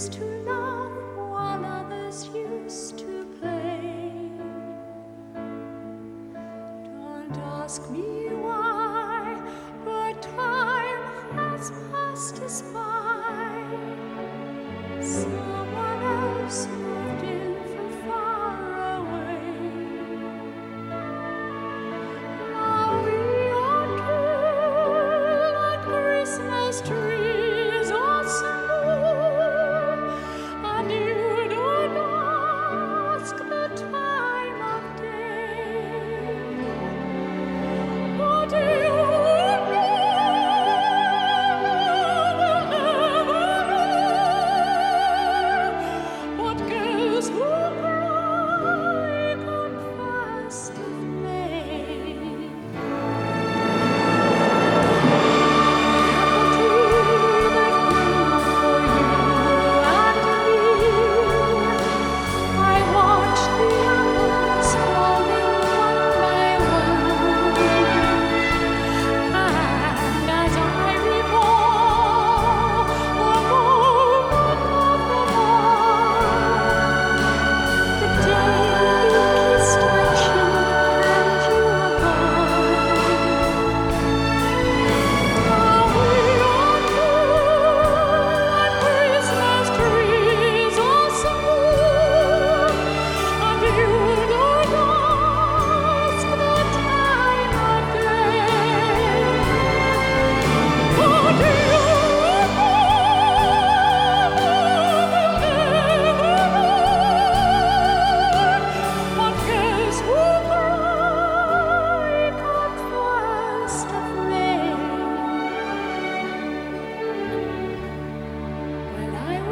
used to love while others used to play. Don't ask me why.